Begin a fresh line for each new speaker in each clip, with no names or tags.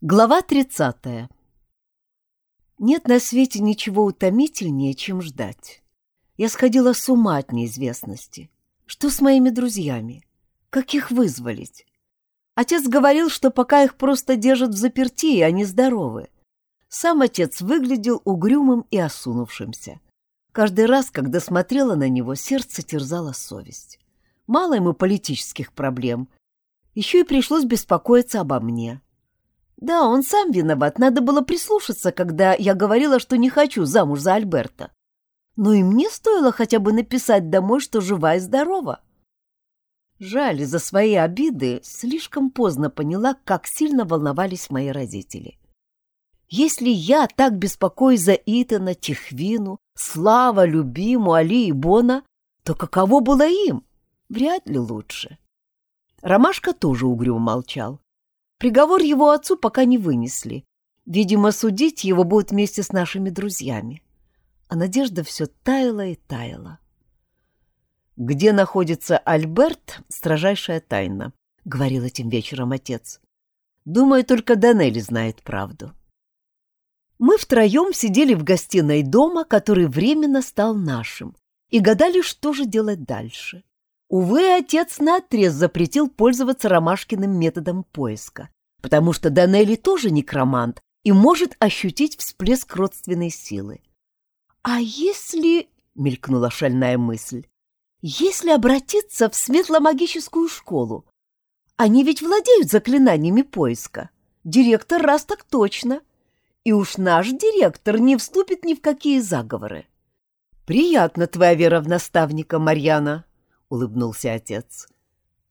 Глава 30. Нет на свете ничего утомительнее, чем ждать. Я сходила с ума от неизвестности. Что с моими друзьями? Как их вызволить? Отец говорил, что пока их просто держат в заперти, они здоровы. Сам отец выглядел угрюмым и осунувшимся. Каждый раз, когда смотрела на него, сердце терзала совесть. Мало ему политических проблем. Еще и пришлось беспокоиться обо мне. Да, он сам виноват, надо было прислушаться, когда я говорила, что не хочу замуж за Альберта. Но и мне стоило хотя бы написать домой, что жива и здорова. Жаль, за свои обиды слишком поздно поняла, как сильно волновались мои родители. Если я так беспокоюсь за Итана, Тихвину, Слава, Любиму, Али и Бона, то каково было им? Вряд ли лучше. Ромашка тоже угрюмо молчал. Приговор его отцу пока не вынесли. Видимо, судить его будут вместе с нашими друзьями. А надежда все таяла и таяла. «Где находится Альберт — строжайшая тайна», — говорил этим вечером отец. «Думаю, только Данелли знает правду». Мы втроем сидели в гостиной дома, который временно стал нашим, и гадали, что же делать дальше. Увы, отец наотрез запретил пользоваться Ромашкиным методом поиска, потому что Данелли тоже некромант и может ощутить всплеск родственной силы. «А если...» — мелькнула шальная мысль. «Если обратиться в светломагическую школу? Они ведь владеют заклинаниями поиска. Директор раз так точно. И уж наш директор не вступит ни в какие заговоры». «Приятно твоя вера в наставника, Марьяна», — улыбнулся отец.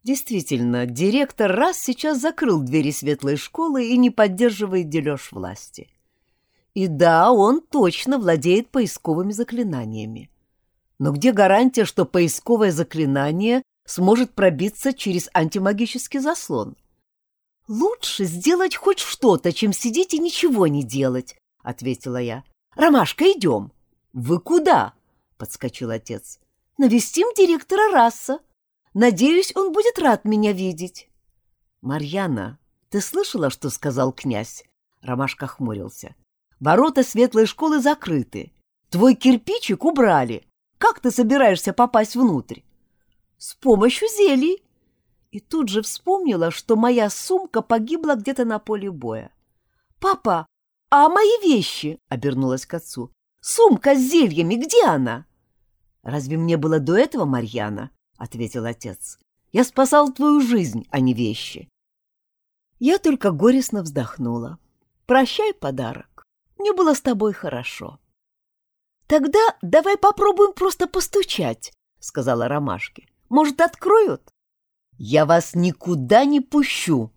Действительно, директор раз сейчас закрыл двери светлой школы и не поддерживает дележ власти. И да, он точно владеет поисковыми заклинаниями. Но где гарантия, что поисковое заклинание сможет пробиться через антимагический заслон? «Лучше сделать хоть что-то, чем сидеть и ничего не делать», — ответила я. «Ромашка, идем». «Вы куда?» — подскочил отец. Навестим директора раса. Надеюсь, он будет рад меня видеть. Марьяна, ты слышала, что сказал князь? Ромашка хмурился. Ворота светлой школы закрыты. Твой кирпичик убрали. Как ты собираешься попасть внутрь? С помощью зелий. И тут же вспомнила, что моя сумка погибла где-то на поле боя. «Папа, а мои вещи?» — обернулась к отцу. «Сумка с зельями, где она?» «Разве мне было до этого, Марьяна?» — ответил отец. «Я спасал твою жизнь, а не вещи». Я только горестно вздохнула. «Прощай подарок. Мне было с тобой хорошо». «Тогда давай попробуем просто постучать», — сказала Ромашке. «Может, откроют?» «Я вас никуда не пущу!»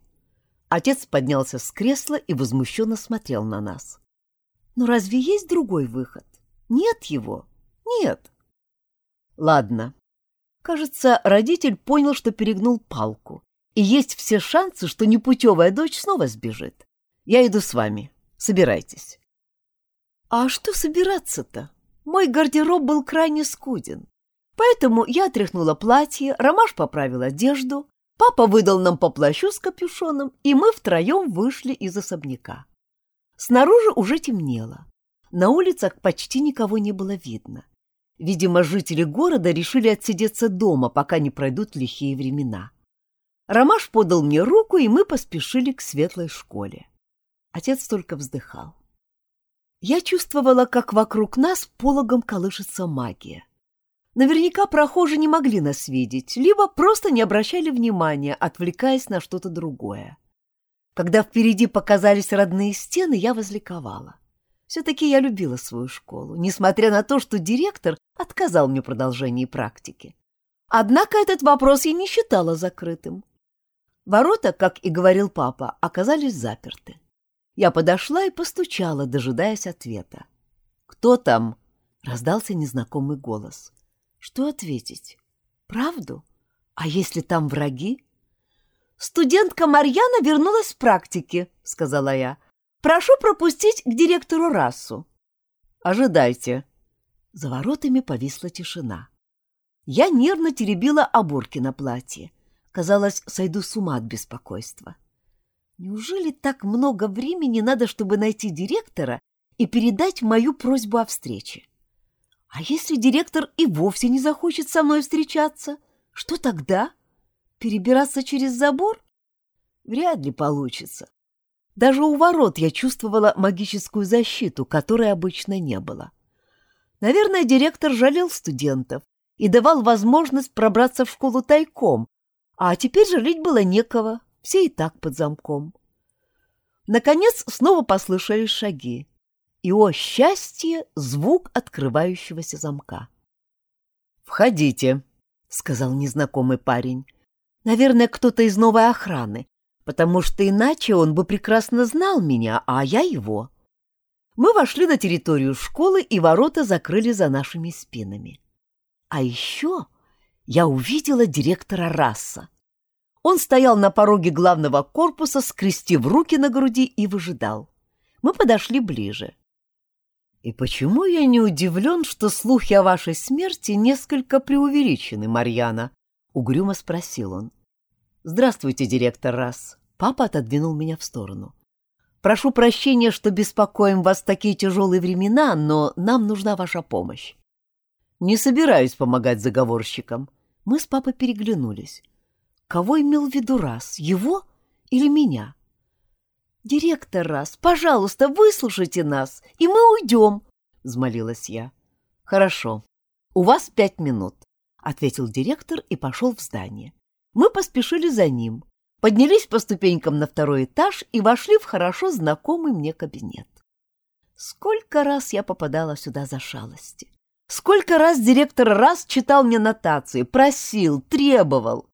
Отец поднялся с кресла и возмущенно смотрел на нас. «Но разве есть другой выход? Нет его? Нет!» Ладно. Кажется, родитель понял, что перегнул палку, и есть все шансы, что непутевая дочь снова сбежит. Я иду с вами. Собирайтесь. А что собираться-то? Мой гардероб был крайне скуден. Поэтому я отряхнула платье, Ромаш поправил одежду, папа выдал нам по плащу с капюшоном, и мы втроем вышли из особняка. Снаружи уже темнело. На улицах почти никого не было видно. Видимо, жители города решили отсидеться дома, пока не пройдут лихие времена. Ромаш подал мне руку, и мы поспешили к светлой школе. Отец только вздыхал. Я чувствовала, как вокруг нас пологом колышется магия. Наверняка прохожие не могли нас видеть, либо просто не обращали внимания, отвлекаясь на что-то другое. Когда впереди показались родные стены, я возликовала. Все-таки я любила свою школу, несмотря на то, что директор отказал мне в продолжении практики. Однако этот вопрос я не считала закрытым. Ворота, как и говорил папа, оказались заперты. Я подошла и постучала, дожидаясь ответа. «Кто там?» — раздался незнакомый голос. «Что ответить? Правду? А если там враги?» «Студентка Марьяна вернулась с практики», — сказала я. Прошу пропустить к директору расу. Ожидайте. За воротами повисла тишина. Я нервно теребила оборки на платье. Казалось, сойду с ума от беспокойства. Неужели так много времени надо, чтобы найти директора и передать мою просьбу о встрече? А если директор и вовсе не захочет со мной встречаться, что тогда? Перебираться через забор? Вряд ли получится. Даже у ворот я чувствовала магическую защиту, которой обычно не было. Наверное, директор жалел студентов и давал возможность пробраться в школу тайком, а теперь жалеть было некого, все и так под замком. Наконец снова послышались шаги. И, о счастье, звук открывающегося замка.
«Входите», — сказал незнакомый парень. «Наверное, кто-то из новой охраны, потому что иначе он бы прекрасно знал меня, а я его». Мы вошли на территорию школы, и ворота закрыли за нашими спинами. А еще я увидела директора Расса. Он стоял на пороге главного корпуса, скрестив руки на груди и выжидал. Мы подошли ближе. «И почему я не удивлен, что слухи о вашей смерти несколько преувеличены, Марьяна?» — угрюмо спросил он. «Здравствуйте, директор Расс». Папа отодвинул меня в сторону. «Прошу прощения, что беспокоим вас в такие тяжелые времена, но нам нужна ваша помощь». «Не собираюсь помогать заговорщикам». Мы с папой переглянулись. Кого имел в виду раз, его или меня? «Директор раз, пожалуйста, выслушайте нас, и мы уйдем», — взмолилась я. «Хорошо, у вас пять минут», — ответил директор и пошел в здание. Мы поспешили за ним, поднялись по ступенькам на второй этаж и вошли в хорошо знакомый мне кабинет. Сколько раз я попадала сюда за шалости. Сколько раз директор раз читал мне нотации, просил, требовал.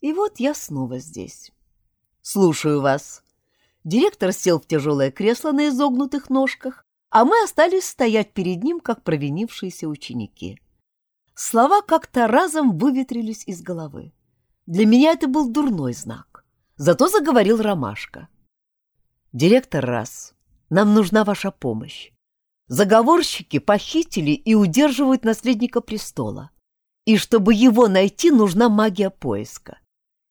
И вот я снова здесь. Слушаю вас. Директор сел в тяжелое кресло на изогнутых ножках, а мы остались стоять перед ним, как провинившиеся ученики. Слова как-то разом выветрились из головы. Для меня это был дурной знак. Зато заговорил Ромашка. «Директор раз, нам нужна ваша помощь. Заговорщики похитили и удерживают наследника престола. И чтобы его найти, нужна магия поиска.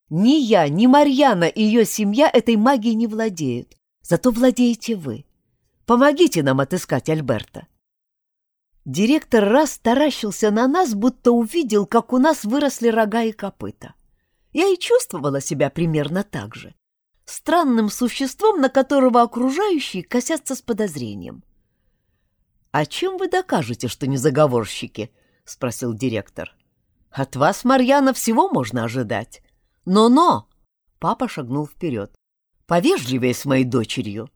Ни я, ни Марьяна и ее семья этой магией не владеют. Зато владеете вы. Помогите нам отыскать Альберта. Директор раз таращился на нас, будто увидел, как у нас выросли рога и копыта. Я и чувствовала себя примерно так же. Странным существом, на которого окружающие косятся с подозрением. «А чем вы докажете, что не заговорщики?» — спросил директор. «От вас, Марьяна, всего можно ожидать. «Но-но!» — папа шагнул вперед. «Повежливее с моей дочерью!»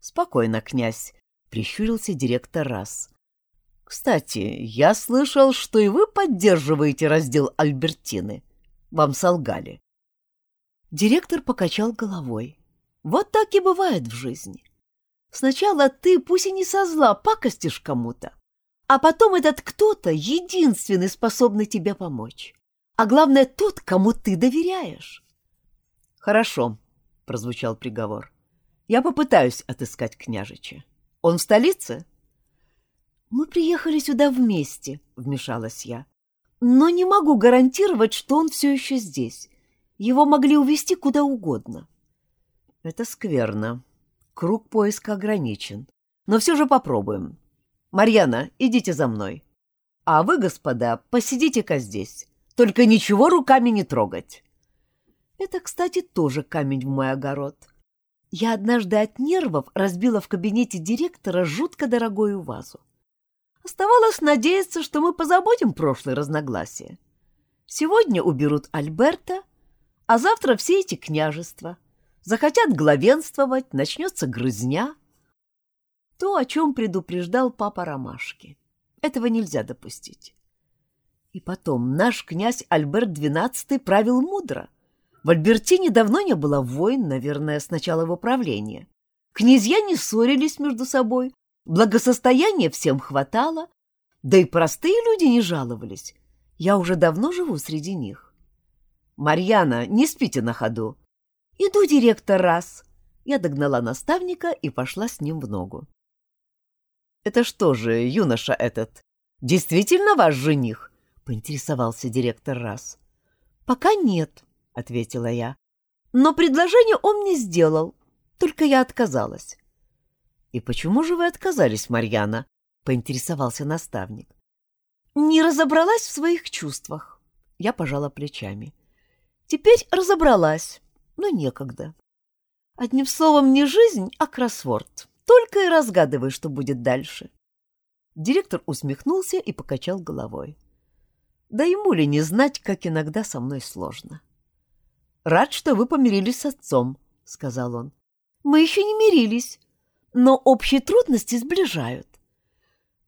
«Спокойно, князь!» — прищурился директор раз. «Кстати, я слышал, что и вы поддерживаете раздел Альбертины. Вам солгали». Директор покачал головой. «Вот так и бывает в жизни. Сначала ты, пусть и не со зла, пакостишь кому-то, а потом этот кто-то единственный способный тебе помочь а главное тот, кому ты доверяешь. Хорошо, прозвучал приговор. Я попытаюсь отыскать княжича. Он в столице? Мы приехали сюда вместе, вмешалась я. Но не могу гарантировать, что он все еще здесь. Его могли увезти куда угодно. Это скверно. Круг поиска ограничен. Но все же попробуем. Марьяна, идите за мной. А вы, господа, посидите-ка здесь. Только ничего руками не трогать. Это, кстати, тоже камень в мой огород. Я однажды от нервов разбила в кабинете директора жутко дорогую вазу. Оставалось надеяться, что мы позабудем прошлые разногласия. Сегодня уберут Альберта, а завтра все эти княжества. Захотят главенствовать, начнется грызня. То, о чем предупреждал папа Ромашки. Этого нельзя допустить. И потом, наш князь Альберт XII правил мудро. В Альбертине давно не было войн, наверное, с начала его правления. Князья не ссорились между собой, благосостояния всем хватало, да и простые люди не жаловались. Я уже давно живу среди них. «Марьяна, не спите на ходу!» «Иду, директор, раз!» Я догнала наставника и пошла с ним в ногу. «Это что же, юноша этот, действительно ваш жених?» поинтересовался директор раз. «Пока нет», — ответила я. «Но предложение он мне сделал, Только я отказалась. «И почему же вы отказались, Марьяна?» — поинтересовался наставник.
«Не разобралась в своих чувствах». Я пожала плечами. «Теперь разобралась, но некогда. Одним словом, не жизнь, а кроссворд. Только и разгадывай, что будет дальше».
Директор усмехнулся и покачал головой. Да ему ли не знать, как иногда со мной сложно? «Рад, что вы помирились с отцом», — сказал он.
«Мы еще не мирились, но общие трудности сближают.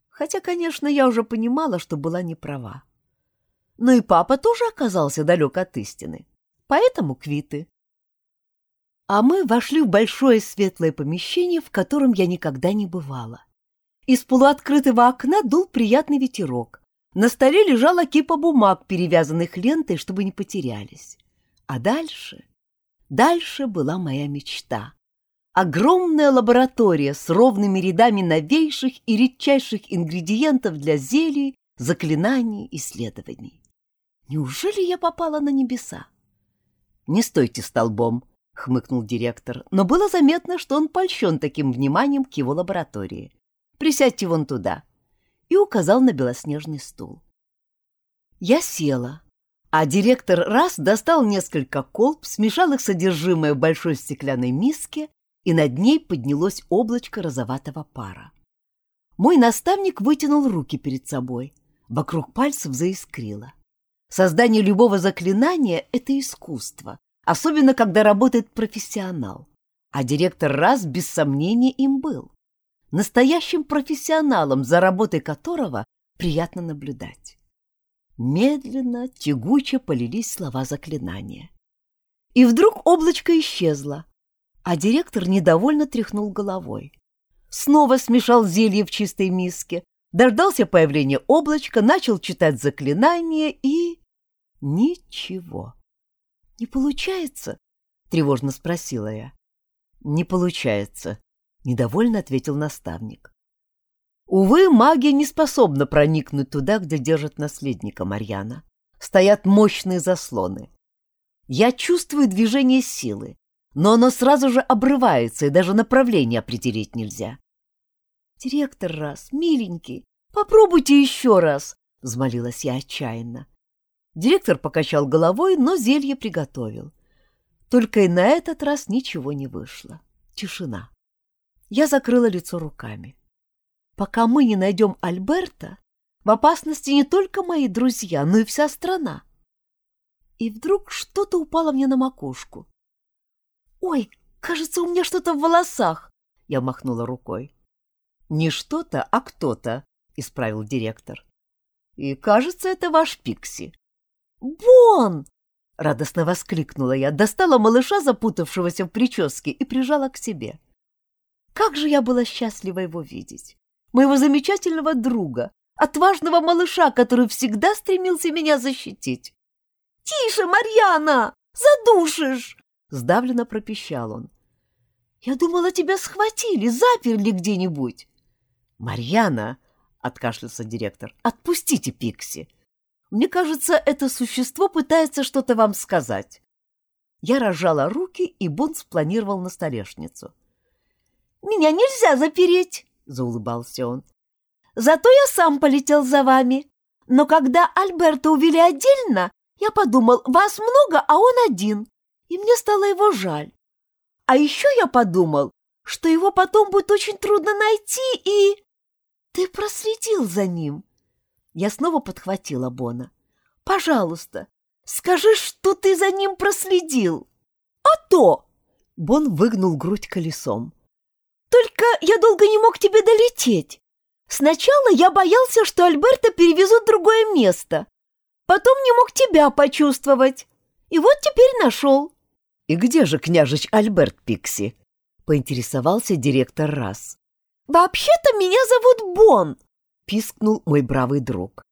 Хотя, конечно, я уже понимала, что была не права. Но и папа тоже оказался далек от истины, поэтому квиты. А мы вошли в большое светлое помещение, в котором я никогда не бывала. Из полуоткрытого окна дул приятный ветерок. На столе лежала кипа бумаг, перевязанных лентой, чтобы не потерялись. А дальше... Дальше была моя мечта. Огромная лаборатория с ровными рядами новейших и редчайших ингредиентов для зелий, заклинаний, исследований. Неужели я попала на небеса?
«Не стойте столбом», — хмыкнул директор, но было заметно, что он польщен таким вниманием к его лаборатории. «Присядьте вон туда», — и указал на белоснежный стул. Я села, а директор раз достал несколько колб, смешал их содержимое в большой стеклянной миске и над ней поднялось облачко розоватого пара. Мой наставник вытянул руки перед собой. Вокруг пальцев заискрило. Создание любого заклинания — это искусство, особенно когда работает профессионал. А директор раз без сомнения им был. Настоящим профессионалом, за работой которого приятно наблюдать. Медленно, тягуче полились слова заклинания. И вдруг облачко исчезло, а директор недовольно тряхнул головой. Снова смешал зелье в чистой миске, дождался появления облачка, начал читать заклинание и... Ничего. «Не получается?» — тревожно спросила я. «Не получается», — недовольно ответил наставник. «Увы, магия не способна проникнуть туда, где держат наследника Марьяна. Стоят мощные заслоны. Я чувствую движение силы, но оно сразу же обрывается, и даже направление определить нельзя.
«Директор раз, миленький, попробуйте еще раз!» — взмолилась я отчаянно.
Директор покачал головой, но зелье приготовил. Только и на этот раз ничего не вышло. Тишина. Я закрыла лицо руками. Пока мы не найдем Альберта, в опасности не только мои друзья, но и вся страна. И вдруг что-то упало мне на макушку. «Ой, кажется, у меня что-то в волосах!» Я махнула рукой. «Не что-то, а кто-то», — исправил директор. «И кажется, это ваш Пикси».
«Бон!»
— радостно воскликнула я, достала малыша, запутавшегося в прическе, и прижала к себе. Как же я была счастлива его видеть! Моего замечательного друга, отважного малыша, который всегда стремился меня защитить.
«Тише, Марьяна! Задушишь!»
Сдавленно пропищал он.
«Я думала, тебя схватили, заперли где-нибудь».
«Марьяна!» — откашлялся директор. «Отпустите Пикси. Мне кажется, это существо пытается что-то вам сказать». Я разжала руки, и Бон спланировал на столешницу.
«Меня нельзя запереть!» — заулыбался он. «Зато я сам полетел за вами. Но когда Альберта увели отдельно, я подумал, вас много, а он один и мне стало его жаль. А еще я подумал, что его потом будет очень трудно найти, и... Ты проследил за ним. Я снова подхватила Бона. Пожалуйста, скажи, что ты за ним проследил. А то!
Бон выгнул грудь колесом.
Только я долго не мог тебе долететь. Сначала я боялся, что Альберта перевезут в другое место. Потом не мог тебя почувствовать. И вот теперь нашел.
«И где же княжич Альберт Пикси?» — поинтересовался директор раз.
«Вообще-то меня зовут Бон», —
пискнул мой бравый друг.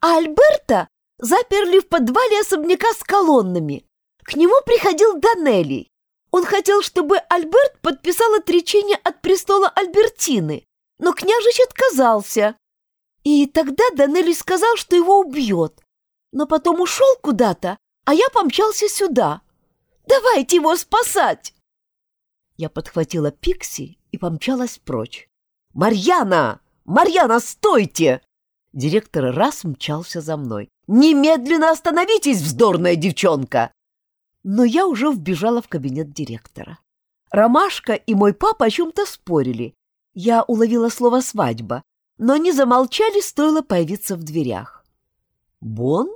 «А Альберта заперли в подвале особняка с колоннами. К нему приходил Данелли. Он хотел, чтобы Альберт подписал отречение от престола Альбертины, но княжич отказался. И тогда Данелли сказал, что его убьет. Но потом ушел куда-то, а я помчался сюда. Давайте его спасать!» Я подхватила Пикси и помчалась прочь. «Марьяна! Марьяна, стойте!» Директор раз мчался за мной. «Немедленно остановитесь, вздорная девчонка!» Но я уже вбежала в кабинет директора. Ромашка и мой папа о чем-то спорили. Я уловила слово «свадьба», но они замолчали, стоило появиться в дверях. «Бон?»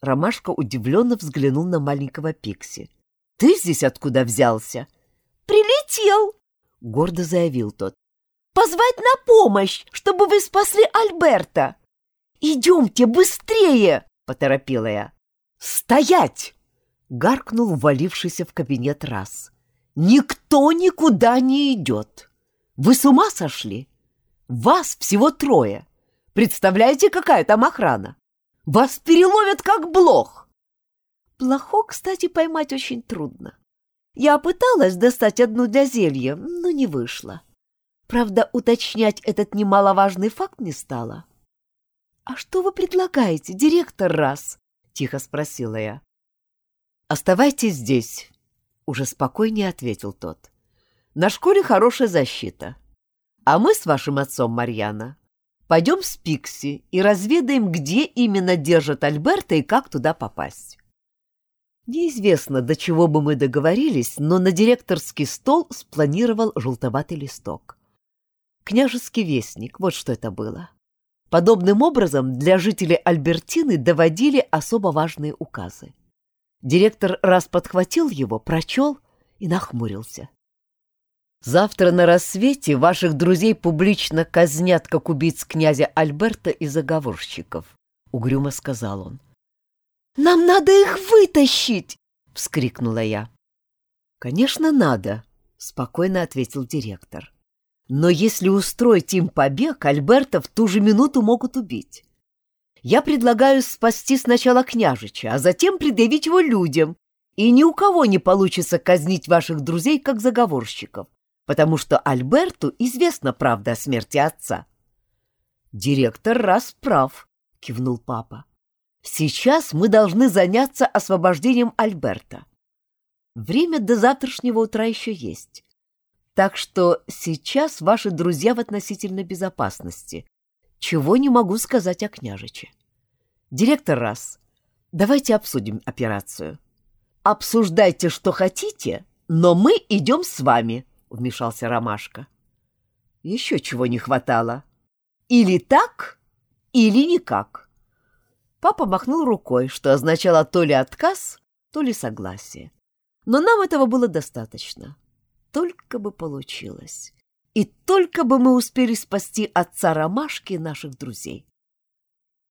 Ромашка удивленно взглянул на маленького Пикси. «Ты здесь откуда взялся?»
«Прилетел!» — гордо заявил тот. «Позвать на помощь, чтобы вы спасли Альберта!» «Идемте быстрее!» — поторопила я.
«Стоять!» — гаркнул ввалившийся в кабинет раз. «Никто никуда не идет! Вы с ума сошли? Вас всего трое! Представляете, какая там охрана? Вас переловят как блох!»
Плохо, кстати, поймать очень трудно. Я пыталась достать одну для зелья, но не вышло. Правда, уточнять этот немаловажный факт не стала. «А что вы предлагаете, директор раз?» — тихо спросила я.
«Оставайтесь здесь», — уже спокойнее ответил тот. «На школе хорошая защита. А мы с вашим отцом, Марьяна, пойдем с Пикси и разведаем, где именно держат Альберта и как туда попасть. Неизвестно, до чего бы мы договорились, но на директорский стол спланировал желтоватый листок. Княжеский вестник, вот что это было. Подобным образом для жителей Альбертины доводили особо важные указы. Директор раз подхватил его, прочел и нахмурился. «Завтра на рассвете ваших друзей публично казнят, как убийц князя Альберта и заговорщиков», — угрюмо сказал он.
«Нам надо их вытащить!» — вскрикнула я.
«Конечно, надо», — спокойно ответил директор. «Но если устроить им побег, Альберта в ту же минуту могут убить. Я предлагаю спасти сначала княжича, а затем предъявить его людям, и ни у кого не получится казнить ваших друзей как заговорщиков, потому что Альберту известна правда о смерти отца». «Директор раз прав», — кивнул папа. Сейчас мы должны заняться освобождением Альберта. Время до завтрашнего утра еще есть. Так что сейчас ваши друзья в относительной безопасности. Чего не могу сказать о княжиче. Директор раз. Давайте обсудим операцию. Обсуждайте, что хотите, но мы идем с вами, вмешался Ромашка. Еще чего не хватало. Или так, или никак. Папа махнул рукой, что означало то ли отказ, то ли согласие. Но нам этого было достаточно. Только бы получилось. И только бы мы успели спасти отца Ромашки и наших друзей.